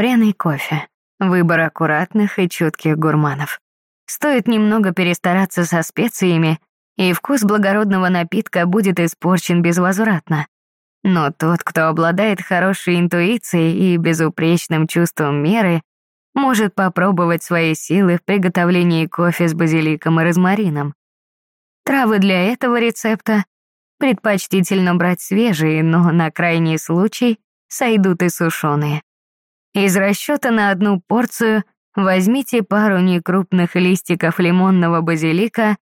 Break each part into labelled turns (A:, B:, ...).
A: Пряный кофе. Выбор аккуратных и чутких гурманов. Стоит немного перестараться со специями, и вкус благородного напитка будет испорчен безвозвратно. Но тот, кто обладает хорошей интуицией и безупречным чувством меры, может попробовать свои силы в приготовлении кофе с базиликом и розмарином. Травы для этого рецепта предпочтительно брать свежие, но на крайний случай сойдут и сушеные. Из расчета на одну порцию возьмите пару некрупных листиков лимонного базилика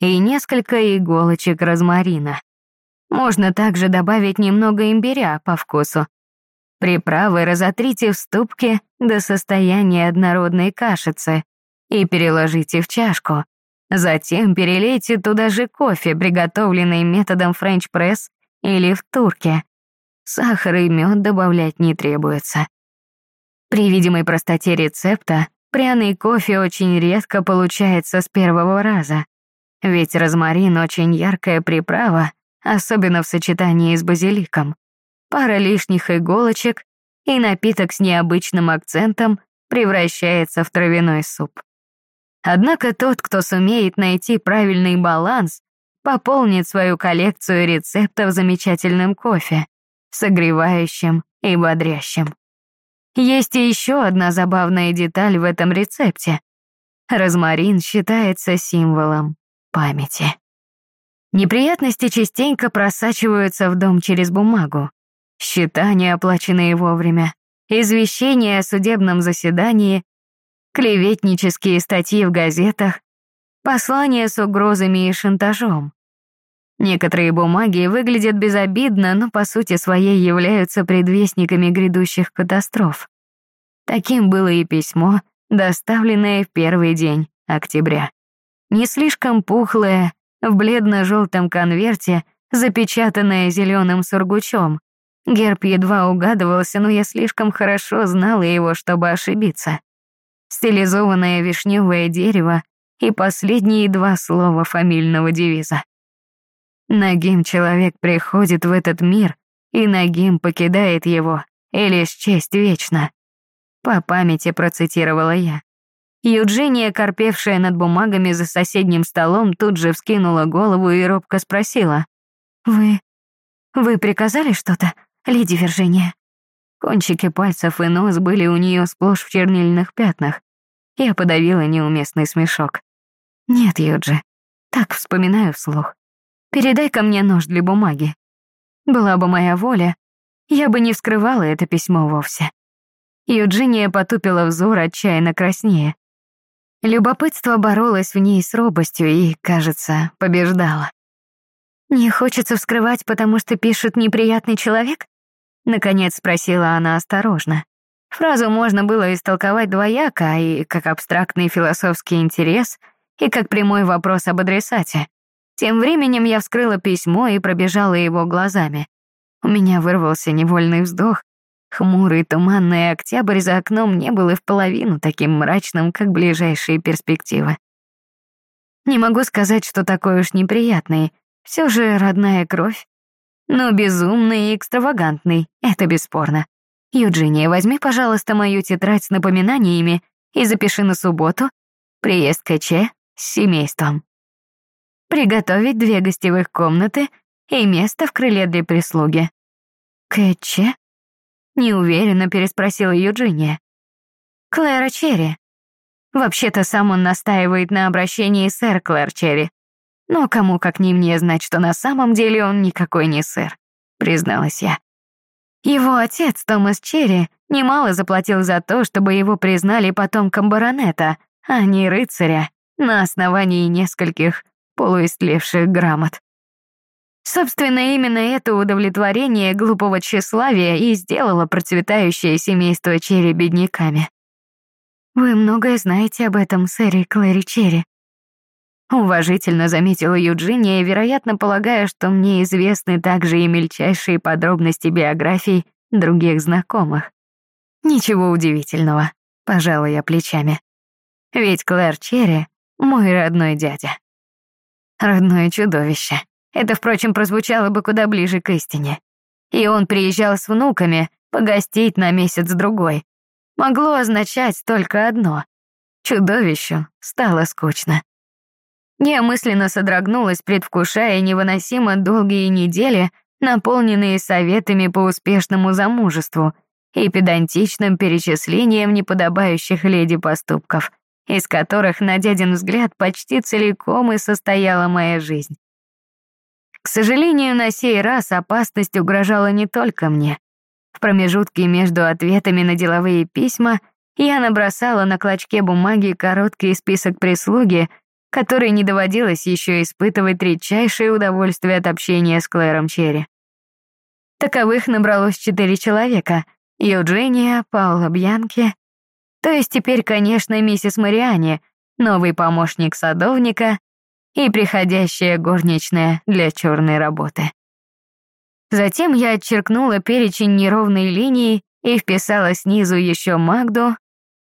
A: и несколько иголочек розмарина. Можно также добавить немного имбиря по вкусу. Приправы разотрите в ступке до состояния однородной кашицы и переложите в чашку. Затем перелейте туда же кофе, приготовленный методом френч-пресс или в турке. Сахар и мед добавлять не требуется. При видимой простоте рецепта пряный кофе очень редко получается с первого раза, ведь розмарин очень яркая приправа, особенно в сочетании с базиликом. Пара лишних иголочек и напиток с необычным акцентом превращается в травяной суп. Однако тот, кто сумеет найти правильный баланс, пополнит свою коллекцию рецептов замечательным кофе, согревающим и бодрящим. Есть и еще одна забавная деталь в этом рецепте. Розмарин считается символом памяти. Неприятности частенько просачиваются в дом через бумагу. Счета, не оплаченные вовремя, извещения о судебном заседании, клеветнические статьи в газетах, послания с угрозами и шантажом. Некоторые бумаги выглядят безобидно, но по сути своей являются предвестниками грядущих катастроф. Таким было и письмо, доставленное в первый день октября. Не слишком пухлое, в бледно-желтом конверте, запечатанная зеленым сургучом. Герб едва угадывался, но я слишком хорошо знала его, чтобы ошибиться. Стилизованное вишневое дерево и последние два слова фамильного девиза. Нагим человек приходит в этот мир, и Нагим покидает его, и лишь честь вечна. По памяти процитировала я. Юджиния, корпевшая над бумагами за соседним столом, тут же вскинула голову и робко спросила. «Вы... вы приказали что-то, леди Виржиния?» Кончики пальцев и нос были у нее сплошь в чернильных пятнах. Я подавила неуместный смешок. «Нет, Юджи, так вспоминаю вслух. Передай ко мне нож для бумаги. Была бы моя воля, я бы не вскрывала это письмо вовсе». Юджиния потупила взор отчаянно краснее. Любопытство боролось в ней с робостью и, кажется, побеждало. «Не хочется вскрывать, потому что пишет неприятный человек?» Наконец спросила она осторожно. Фразу можно было истолковать двояко, и как абстрактный философский интерес, и как прямой вопрос об адресате. Тем временем я вскрыла письмо и пробежала его глазами. У меня вырвался невольный вздох, Хмурый туманный октябрь за окном не был и в половину таким мрачным, как ближайшие перспективы. Не могу сказать, что такой уж неприятный. Все же родная кровь. Но безумный и экстравагантный, это бесспорно. Юджиния, возьми, пожалуйста, мою тетрадь с напоминаниями и запиши на субботу приезд КЧ с семейством. Приготовить две гостевых комнаты и место в крыле для прислуги. КЧ? Неуверенно переспросила Юджиния. Клэра Черри. Вообще-то сам он настаивает на обращении сэр Клэр Черри. Но кому как не мне знать, что на самом деле он никакой не сэр, призналась я. Его отец, Томас Черри, немало заплатил за то, чтобы его признали потомком баронета, а не рыцаря, на основании нескольких полуистлевших грамот. Собственно, именно это удовлетворение глупого тщеславия и сделало процветающее семейство Черри бедняками. «Вы многое знаете об этом, сэре Клэри Черри», Уважительно заметила Юджиния, вероятно, полагая, что мне известны также и мельчайшие подробности биографий других знакомых. Ничего удивительного, пожала я плечами. Ведь Клэр Черри — мой родной дядя. Родное чудовище. Это, впрочем, прозвучало бы куда ближе к истине. И он приезжал с внуками погостить на месяц-другой. могло означать только одно. Чудовищу стало скучно. Я мысленно содрогнулась, предвкушая невыносимо долгие недели, наполненные советами по успешному замужеству и педантичным перечислением неподобающих леди поступков, из которых, на дядин взгляд, почти целиком и состояла моя жизнь. К сожалению, на сей раз опасность угрожала не только мне. В промежутке между ответами на деловые письма я набросала на клочке бумаги короткий список прислуги, которой не доводилось еще испытывать редчайшее удовольствие от общения с Клэром Черри. Таковых набралось четыре человека — Евгения, Паула Бьянки, то есть теперь, конечно, миссис Мариани, новый помощник садовника и приходящая горничная для черной работы. Затем я отчеркнула перечень неровной линии и вписала снизу еще Магду,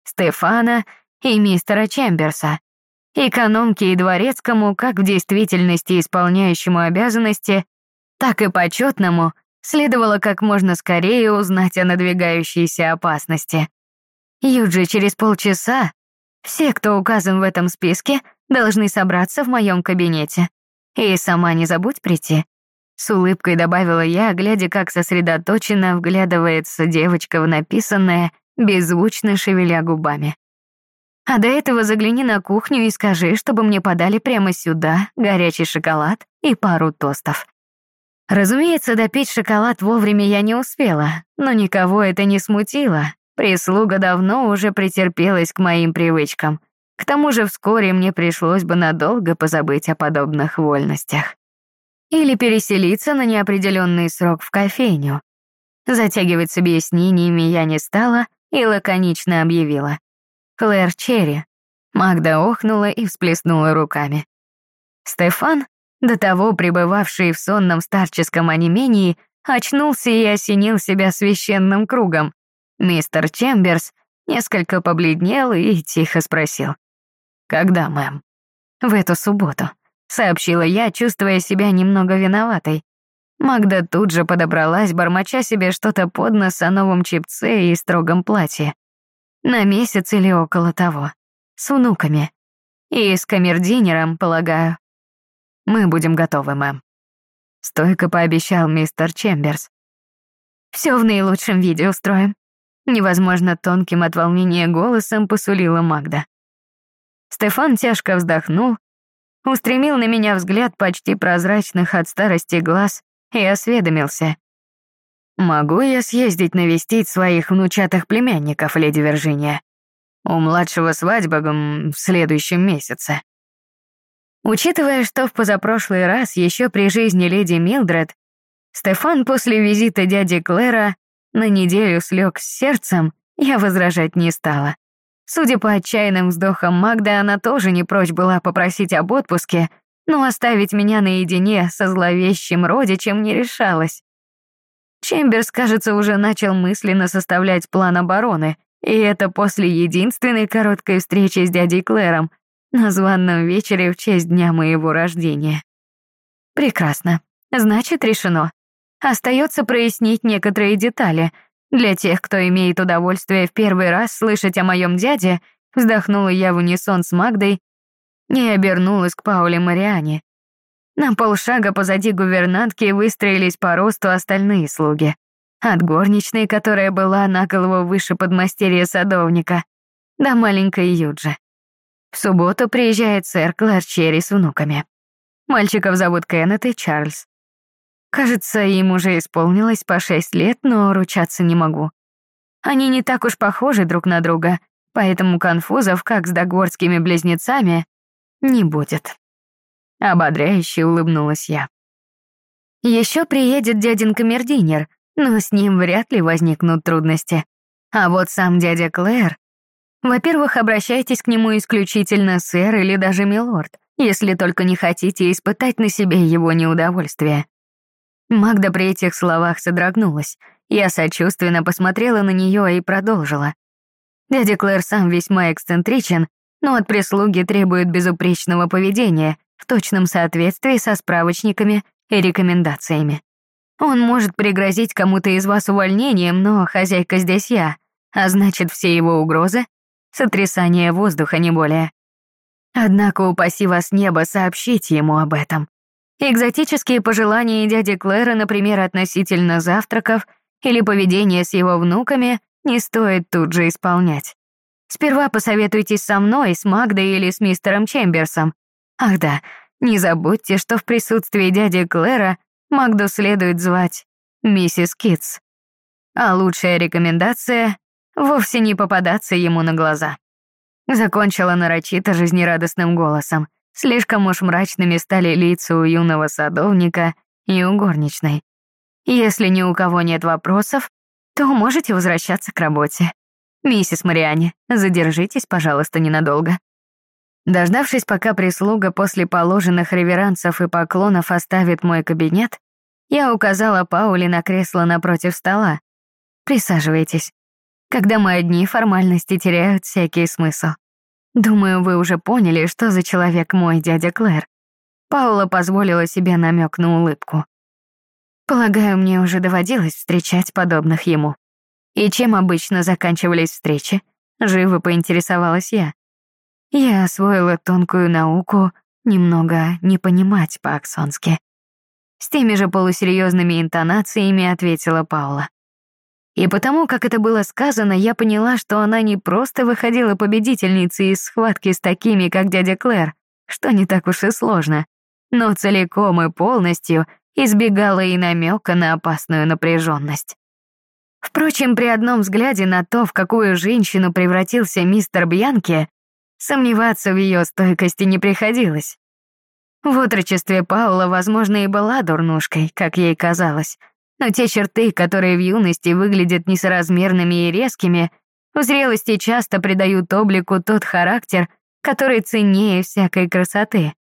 A: Стефана и мистера Чемберса, экономки и дворецкому, как в действительности исполняющему обязанности, так и почетному, следовало как можно скорее узнать о надвигающейся опасности. Юджи, через полчаса все, кто указан в этом списке, должны собраться в моем кабинете. И сама не забудь прийти. С улыбкой добавила я, глядя, как сосредоточенно вглядывается девочка в написанное, беззвучно шевеля губами. А до этого загляни на кухню и скажи, чтобы мне подали прямо сюда горячий шоколад и пару тостов. Разумеется, допить шоколад вовремя я не успела, но никого это не смутило. Прислуга давно уже претерпелась к моим привычкам. К тому же вскоре мне пришлось бы надолго позабыть о подобных вольностях. Или переселиться на неопределенный срок в кофейню. Затягивать с объяснениями я не стала и лаконично объявила. «Клэр Черри». Магда охнула и всплеснула руками. Стефан, до того пребывавший в сонном старческом онемении, очнулся и осенил себя священным кругом. Мистер Чемберс несколько побледнел и тихо спросил. «Когда, мэм?» «В эту субботу», — сообщила я, чувствуя себя немного виноватой. Магда тут же подобралась, бормоча себе что-то под нос о новом чипце и строгом платье. На месяц или около того. С внуками. И с камердинером, полагаю. Мы будем готовы, мэм. Стойко пообещал мистер Чемберс. Все в наилучшем виде устроим. Невозможно тонким от волнения голосом посулила Магда. Стефан тяжко вздохнул, устремил на меня взгляд почти прозрачных от старости глаз и осведомился. «Могу я съездить навестить своих внучатых племянников, леди Виржиния? У младшего свадьба в следующем месяце». Учитывая, что в позапрошлый раз, еще при жизни леди Милдред, Стефан после визита дяди Клэра на неделю слег с сердцем, я возражать не стала. Судя по отчаянным вздохам Магда, она тоже не прочь была попросить об отпуске, но оставить меня наедине со зловещим родичем не решалась. Чемберс, кажется, уже начал мысленно составлять план обороны, и это после единственной короткой встречи с дядей Клэром на званном вечере в честь дня моего рождения. Прекрасно. Значит, решено. Остается прояснить некоторые детали — для тех, кто имеет удовольствие в первый раз слышать о моем дяде, вздохнула я в унисон с Магдой и обернулась к Пауле Мариане. На полшага позади гувернантки выстроились по росту остальные слуги. От горничной, которая была на голову выше подмастерья садовника, до маленькой Юджи. В субботу приезжает сэр Клэр Черри с внуками. Мальчиков зовут Кеннет и Чарльз. Кажется, им уже исполнилось по шесть лет, но ручаться не могу. Они не так уж похожи друг на друга, поэтому конфузов, как с догорскими близнецами, не будет. Ободряюще улыбнулась я. Еще приедет дядин камердинер, но с ним вряд ли возникнут трудности. А вот сам дядя Клэр... Во-первых, обращайтесь к нему исключительно сэр или даже милорд, если только не хотите испытать на себе его неудовольствие. Магда при этих словах содрогнулась. Я сочувственно посмотрела на нее и продолжила. Дядя Клэр сам весьма эксцентричен, но от прислуги требует безупречного поведения в точном соответствии со справочниками и рекомендациями. Он может пригрозить кому-то из вас увольнением, но хозяйка здесь я, а значит, все его угрозы — сотрясание воздуха, не более. Однако упаси вас небо сообщить ему об этом. Экзотические пожелания дяди Клэра, например, относительно завтраков или поведения с его внуками, не стоит тут же исполнять. Сперва посоветуйтесь со мной, с Магдой или с мистером Чемберсом. Ах да, не забудьте, что в присутствии дяди Клэра Магду следует звать миссис Китс. А лучшая рекомендация — вовсе не попадаться ему на глаза. Закончила нарочито жизнерадостным голосом. Слишком уж мрачными стали лица у юного садовника и у горничной. Если ни у кого нет вопросов, то можете возвращаться к работе. Миссис Мариане, задержитесь, пожалуйста, ненадолго. Дождавшись, пока прислуга после положенных реверансов и поклонов оставит мой кабинет, я указала Пауле на кресло напротив стола. Присаживайтесь. Когда мы одни, формальности теряют всякий смысл. Думаю, вы уже поняли, что за человек мой дядя Клэр. Паула позволила себе намек на улыбку. Полагаю, мне уже доводилось встречать подобных ему. И чем обычно заканчивались встречи? Живо поинтересовалась я. Я освоила тонкую науку немного не понимать по-аксонски. С теми же полусерьезными интонациями ответила Паула. И потому, как это было сказано, я поняла, что она не просто выходила победительницей из схватки с такими, как дядя Клэр, что не так уж и сложно, но целиком и полностью избегала и намека на опасную напряженность. Впрочем, при одном взгляде на то, в какую женщину превратился мистер Бьянки, сомневаться в ее стойкости не приходилось. В отрочестве Паула, возможно, и была дурнушкой, как ей казалось, но те черты, которые в юности выглядят несоразмерными и резкими, в зрелости часто придают облику тот характер, который ценнее всякой красоты.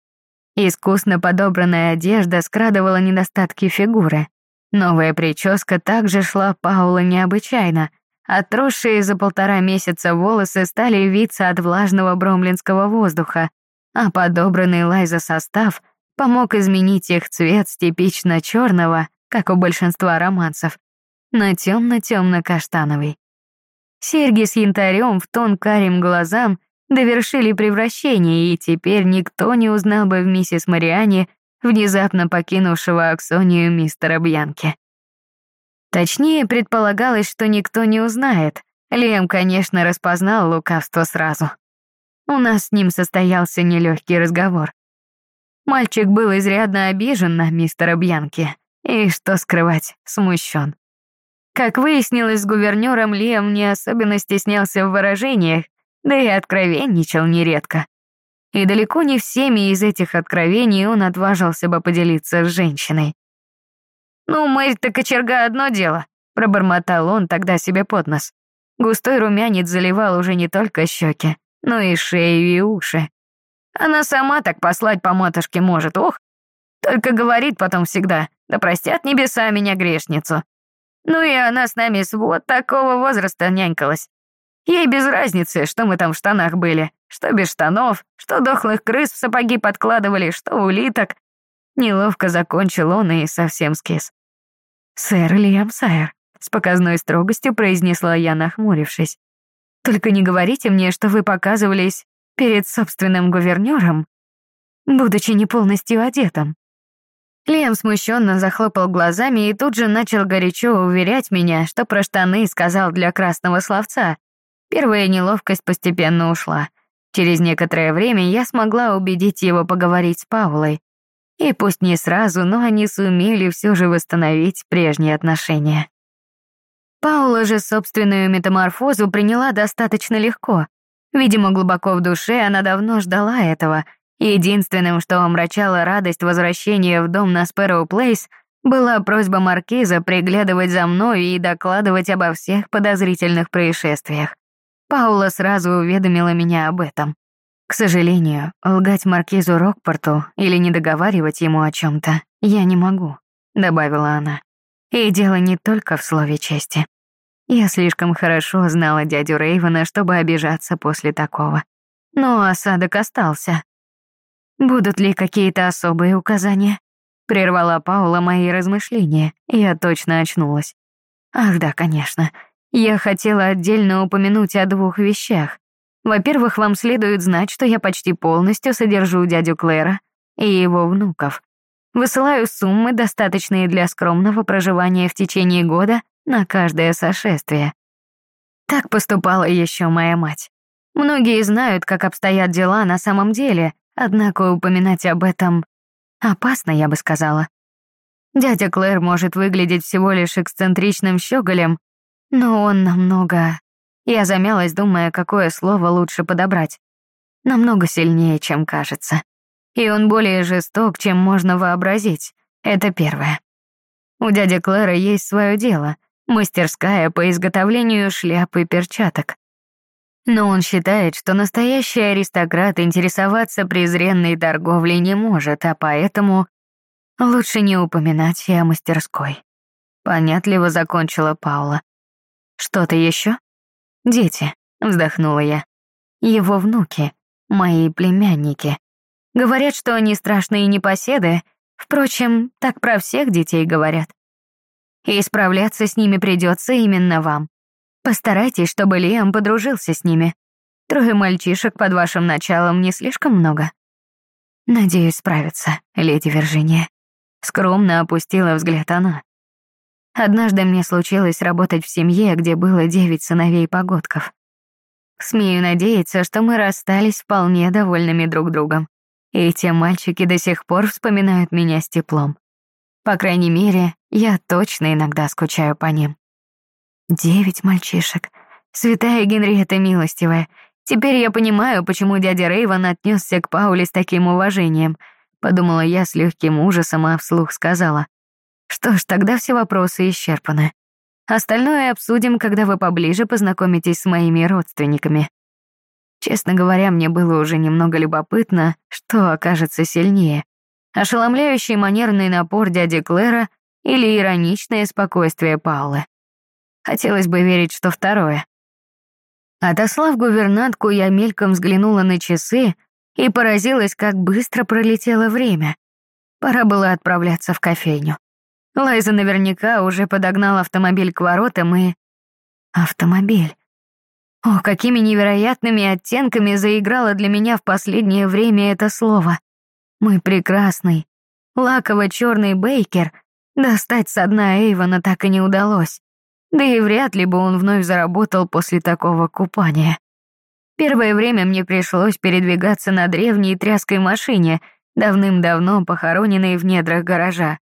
A: Искусно подобранная одежда скрадывала недостатки фигуры. Новая прическа также шла Паула необычайно. Отросшие за полтора месяца волосы стали виться от влажного бромлинского воздуха, а подобранный Лайза состав помог изменить их цвет с типично черного как у большинства романсов, на темно-темно-каштановый. Серьги с янтарем в тон карим глазам довершили превращение, и теперь никто не узнал бы в миссис Мариане внезапно покинувшего Аксонию мистера Бьянки. Точнее, предполагалось, что никто не узнает. Лем, конечно, распознал лукавство сразу. У нас с ним состоялся нелегкий разговор. Мальчик был изрядно обижен на мистера Бьянки. И, что скрывать, смущен. Как выяснилось, с гувернером Лиам не особенно стеснялся в выражениях, да и откровенничал нередко. И далеко не всеми из этих откровений он отважился бы поделиться с женщиной. «Ну, Мэрь-то кочерга одно дело», — пробормотал он тогда себе под нос. Густой румянец заливал уже не только щеки, но и шею и уши. Она сама так послать по матушке может, ох. Только говорит потом всегда, да простят небеса меня грешницу. Ну и она с нами с вот такого возраста нянькалась. Ей без разницы, что мы там в штанах были, что без штанов, что дохлых крыс в сапоги подкладывали, что улиток. Неловко закончил он и совсем скис. «Сэр Лиам Сайер», — с показной строгостью произнесла я, нахмурившись. «Только не говорите мне, что вы показывались перед собственным гувернером, будучи не полностью одетым». Лиам смущенно захлопал глазами и тут же начал горячо уверять меня, что про штаны сказал для красного словца. Первая неловкость постепенно ушла. Через некоторое время я смогла убедить его поговорить с Паулой. И пусть не сразу, но они сумели все же восстановить прежние отношения. Паула же собственную метаморфозу приняла достаточно легко. Видимо, глубоко в душе она давно ждала этого — Единственным, что омрачало радость возвращения в дом на Спэроу Плейс, была просьба Маркиза приглядывать за мной и докладывать обо всех подозрительных происшествиях. Паула сразу уведомила меня об этом. К сожалению, лгать Маркизу Рокпорту или не договаривать ему о чем то я не могу, добавила она. И дело не только в слове чести. Я слишком хорошо знала дядю Рейвена, чтобы обижаться после такого. Но осадок остался. Будут ли какие-то особые указания? Прервала Паула мои размышления, я точно очнулась. Ах да, конечно. Я хотела отдельно упомянуть о двух вещах. Во-первых, вам следует знать, что я почти полностью содержу дядю Клэра и его внуков. Высылаю суммы, достаточные для скромного проживания в течение года на каждое сошествие. Так поступала еще моя мать. Многие знают, как обстоят дела на самом деле, однако упоминать об этом опасно, я бы сказала. Дядя Клэр может выглядеть всего лишь эксцентричным щеголем, но он намного... Я замялась, думая, какое слово лучше подобрать. Намного сильнее, чем кажется. И он более жесток, чем можно вообразить. Это первое. У дяди Клэра есть свое дело, мастерская по изготовлению шляп и перчаток. Но он считает, что настоящий аристократ интересоваться презренной торговлей не может, а поэтому лучше не упоминать и о мастерской. Понятливо закончила Паула. Что-то еще? Дети, вздохнула я. Его внуки, мои племянники. Говорят, что они страшные непоседы, впрочем, так про всех детей говорят. И справляться с ними придется именно вам. Постарайтесь, чтобы Лиам подружился с ними. Трое мальчишек под вашим началом не слишком много. Надеюсь справиться, леди Виржиния. Скромно опустила взгляд она. Однажды мне случилось работать в семье, где было девять сыновей-погодков. Смею надеяться, что мы расстались вполне довольными друг другом. И те мальчики до сих пор вспоминают меня с теплом. По крайней мере, я точно иногда скучаю по ним. Девять мальчишек. Святая Генриетта милостивая. Теперь я понимаю, почему дядя Рейвен отнесся к Пауле с таким уважением. Подумала я с легким ужасом, а вслух сказала. Что ж, тогда все вопросы исчерпаны. Остальное обсудим, когда вы поближе познакомитесь с моими родственниками. Честно говоря, мне было уже немного любопытно, что окажется сильнее. Ошеломляющий манерный напор дяди Клэра или ироничное спокойствие Паулы. Хотелось бы верить, что второе. Отослав гувернантку, я мельком взглянула на часы и поразилась, как быстро пролетело время. Пора было отправляться в кофейню. Лайза наверняка уже подогнал автомобиль к воротам и... Автомобиль. О, какими невероятными оттенками заиграло для меня в последнее время это слово. Мой прекрасный, лаково-черный бейкер достать со дна Эйвона так и не удалось. Да и вряд ли бы он вновь заработал после такого купания. Первое время мне пришлось передвигаться на древней тряской машине, давным-давно похороненной в недрах гаража.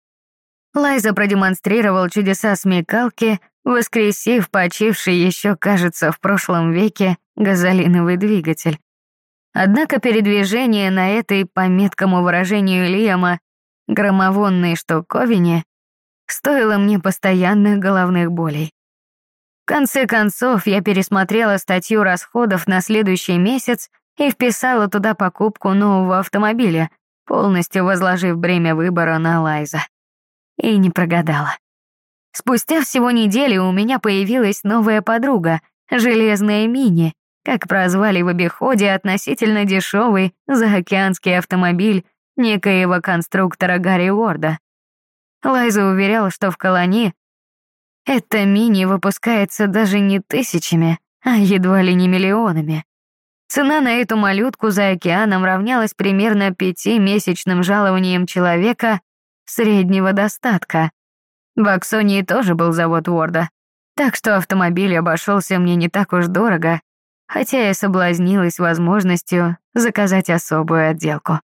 A: Лайза продемонстрировал чудеса смекалки, воскресив почивший еще, кажется, в прошлом веке газолиновый двигатель. Однако передвижение на этой, по меткому выражению Лиама, громовонной штуковине стоило мне постоянных головных болей конце концов, я пересмотрела статью расходов на следующий месяц и вписала туда покупку нового автомобиля, полностью возложив бремя выбора на Лайза. И не прогадала. Спустя всего неделю у меня появилась новая подруга, железная Мини, как прозвали в обиходе относительно дешевый заокеанский автомобиль некоего конструктора Гарри Уорда. Лайза уверяла, что в колонии эта мини выпускается даже не тысячами, а едва ли не миллионами. Цена на эту малютку за океаном равнялась примерно пятимесячным жалованием человека среднего достатка. В Аксонии тоже был завод Уорда, так что автомобиль обошелся мне не так уж дорого, хотя я соблазнилась возможностью заказать особую отделку.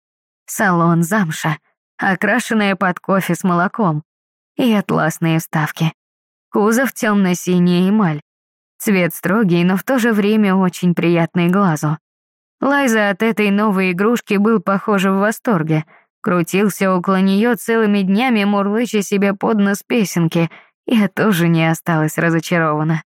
A: Салон замша, окрашенная под кофе с молоком и атласные вставки. Кузов темно-синий эмаль. Цвет строгий, но в то же время очень приятный глазу. Лайза от этой новой игрушки был, похоже, в восторге. Крутился около нее целыми днями, мурлыча себе под нос песенки. Я тоже не осталась разочарована.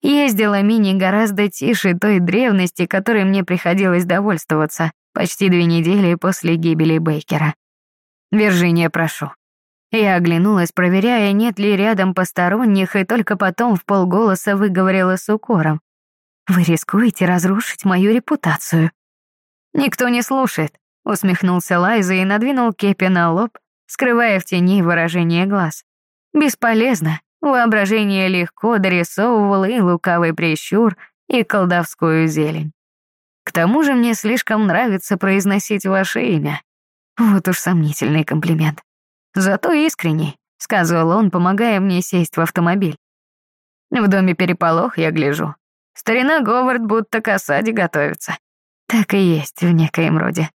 A: Ездила Мини гораздо тише той древности, которой мне приходилось довольствоваться почти две недели после гибели Бейкера. «Виржиния, прошу», я оглянулась, проверяя, нет ли рядом посторонних, и только потом в полголоса выговорила с укором. «Вы рискуете разрушить мою репутацию». «Никто не слушает», — усмехнулся Лайза и надвинул кепи на лоб, скрывая в тени выражение глаз. «Бесполезно, Воображение легко дорисовывало и лукавый прищур, и колдовскую зелень. К тому же мне слишком нравится произносить ваше имя. Вот уж сомнительный комплимент. Зато искренний, сказывал он, помогая мне сесть в автомобиль. В доме переполох, я гляжу. Старина Говард будто к осаде готовится. Так и есть в некоем роде.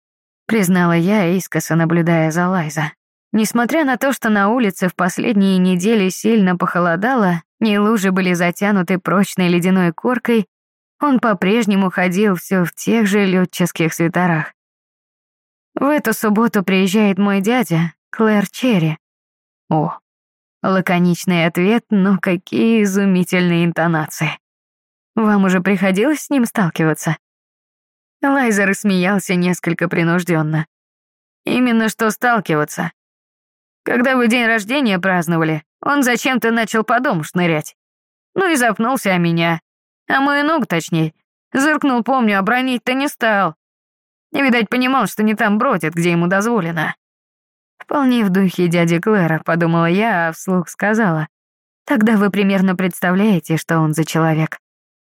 A: Признала я, искоса наблюдая за Лайза. Несмотря на то, что на улице в последние недели сильно похолодало, не лужи были затянуты прочной ледяной коркой, он по-прежнему ходил все в тех же летческих свитерах. В эту субботу приезжает мой дядя, Клэр Черри. О, лаконичный ответ, но какие изумительные интонации. Вам уже приходилось с ним сталкиваться? Лайзер смеялся несколько принужденно. Именно что сталкиваться. Когда вы день рождения праздновали, он зачем-то начал по дому шнырять. Ну и запнулся о меня. А мою ногу, точнее. Зыркнул, помню, а бронить-то не стал. Видать, понимал, что не там бродит, где ему дозволено. Вполне в духе дяди Клэра, подумала я, а вслух сказала. Тогда вы примерно представляете, что он за человек.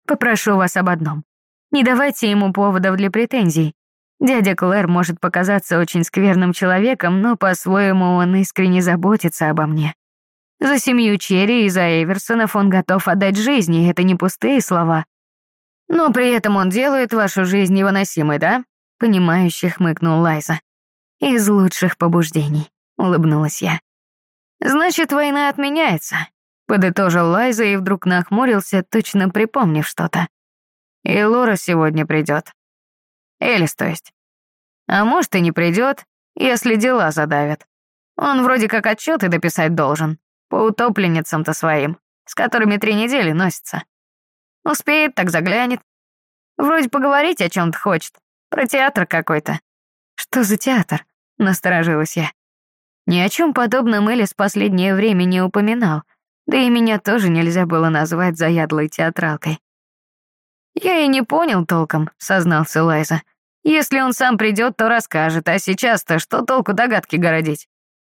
A: Попрошу вас об одном. Не давайте ему поводов для претензий. Дядя Клэр может показаться очень скверным человеком, но по-своему он искренне заботится обо мне. За семью Черри и за Эверсонов он готов отдать жизни, это не пустые слова. Но при этом он делает вашу жизнь невыносимой, да? Понимающе хмыкнул Лайза. Из лучших побуждений, улыбнулась я. Значит, война отменяется, подытожил Лайза и вдруг нахмурился, точно припомнив что-то. И Лора сегодня придет. Элис, то есть. А может, и не придет, если дела задавят. Он вроде как отчеты дописать должен. По утопленницам-то своим, с которыми три недели носится. Успеет, так заглянет. Вроде поговорить о чем то хочет. Про театр какой-то. Что за театр? Насторожилась я. Ни о чем подобном Элис последнее время не упоминал, да и меня тоже нельзя было назвать заядлой театралкой. «Я и не понял толком», — сознался Лайза. «Если он сам придет, то расскажет, а сейчас-то что толку догадки городить?